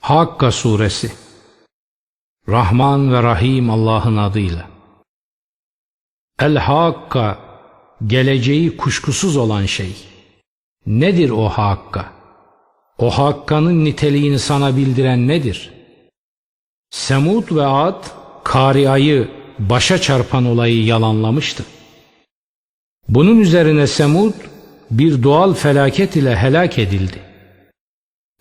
Hakka Suresi Rahman ve Rahim Allah'ın adıyla El Hakka geleceği kuşkusuz olan şey. Nedir o Hakka? O Hakka'nın niteliğini sana bildiren nedir? Semud ve Ad Karia'yı başa çarpan olayı yalanlamıştı. Bunun üzerine Semud bir doğal felaket ile helak edildi.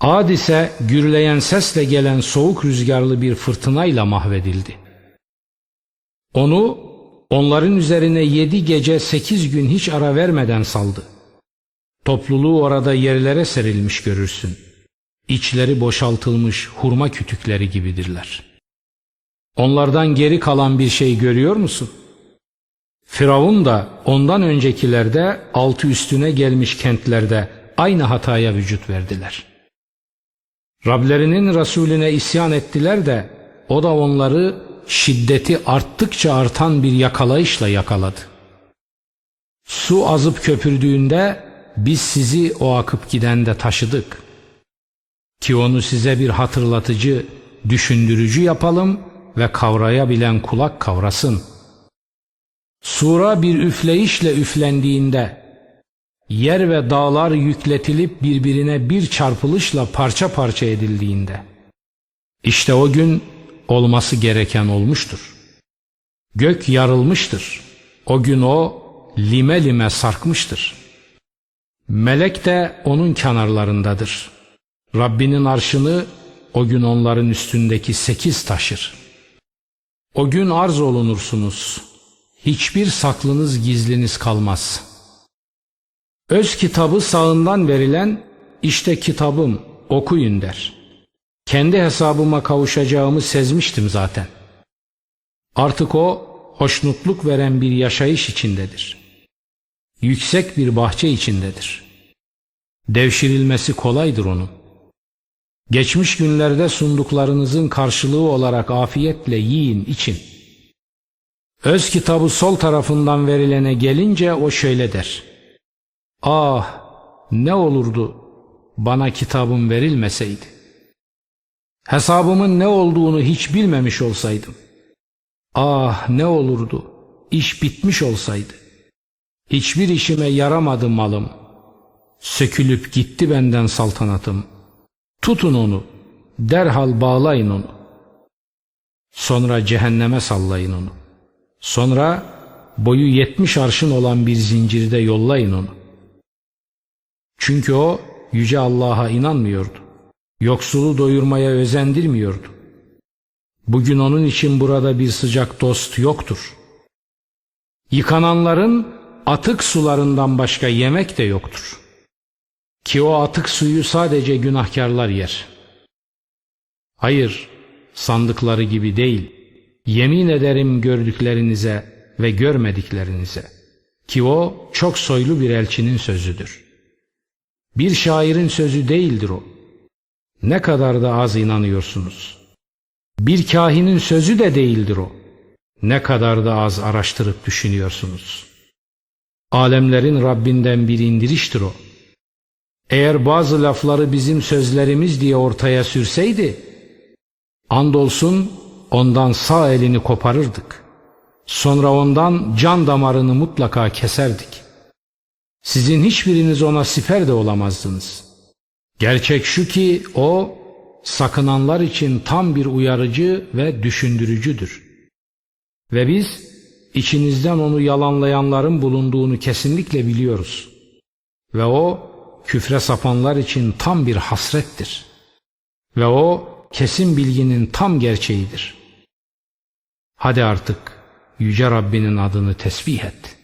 Ad ise gürleyen sesle gelen soğuk rüzgarlı bir fırtınayla mahvedildi. Onu onların üzerine yedi gece sekiz gün hiç ara vermeden saldı. Topluluğu orada yerlere serilmiş görürsün. İçleri boşaltılmış hurma kütükleri gibidirler. Onlardan geri kalan bir şey görüyor musun? Firavun da ondan öncekilerde altı üstüne gelmiş kentlerde aynı hataya vücut verdiler. Rablerinin Resulüne isyan ettiler de o da onları şiddeti arttıkça artan bir yakalayışla yakaladı. Su azıp köpürdüğünde biz sizi o akıp gidende taşıdık. Ki onu size bir hatırlatıcı, düşündürücü yapalım ve kavrayabilen kulak kavrasın. Sura bir üfleyişle üflendiğinde yer ve dağlar yükletilip birbirine bir çarpılışla parça parça edildiğinde işte o gün olması gereken olmuştur. Gök yarılmıştır. O gün o lime lime sarkmıştır. Melek de onun kenarlarındadır. Rabbinin arşını o gün onların üstündeki sekiz taşır. O gün arz olunursunuz. Hiçbir saklınız gizliniz kalmaz. Öz kitabı sağından verilen işte kitabım okuyun der. Kendi hesabıma kavuşacağımı sezmiştim zaten. Artık o hoşnutluk veren bir yaşayış içindedir. Yüksek bir bahçe içindedir. Devşirilmesi kolaydır onun. Geçmiş günlerde sunduklarınızın karşılığı olarak afiyetle yiyin için. Öz kitabı sol tarafından verilene gelince o şöyle der. Ah ne olurdu bana kitabım verilmeseydi. Hesabımın ne olduğunu hiç bilmemiş olsaydım. Ah ne olurdu iş bitmiş olsaydı. Hiçbir işime yaramadı malım. Sökülüp gitti benden saltanatım. Tutun onu, derhal bağlayın onu. Sonra cehenneme sallayın onu. Sonra boyu yetmiş arşın olan bir zincirde yollayın onu. Çünkü o yüce Allah'a inanmıyordu. Yoksulu doyurmaya özendirmiyordu. Bugün onun için burada bir sıcak dost yoktur. Yıkananların atık sularından başka yemek de yoktur. Ki o atık suyu sadece günahkarlar yer. Hayır, sandıkları gibi değil. Yemin ederim gördüklerinize ve görmediklerinize. Ki o çok soylu bir elçinin sözüdür. Bir şairin sözü değildir o. Ne kadar da az inanıyorsunuz. Bir kahinin sözü de değildir o. Ne kadar da az araştırıp düşünüyorsunuz. Alemlerin Rabbinden bir indiriştir o. Eğer bazı lafları bizim sözlerimiz diye ortaya sürseydi, andolsun ondan sağ elini koparırdık. Sonra ondan can damarını mutlaka keserdik. Sizin hiçbiriniz ona siper de olamazdınız. Gerçek şu ki o sakınanlar için tam bir uyarıcı ve düşündürücüdür. Ve biz içinizden onu yalanlayanların bulunduğunu kesinlikle biliyoruz. Ve o küfre sapanlar için tam bir hasrettir. Ve o kesin bilginin tam gerçeğidir. Hadi artık Yüce Rabbinin adını tesbih et.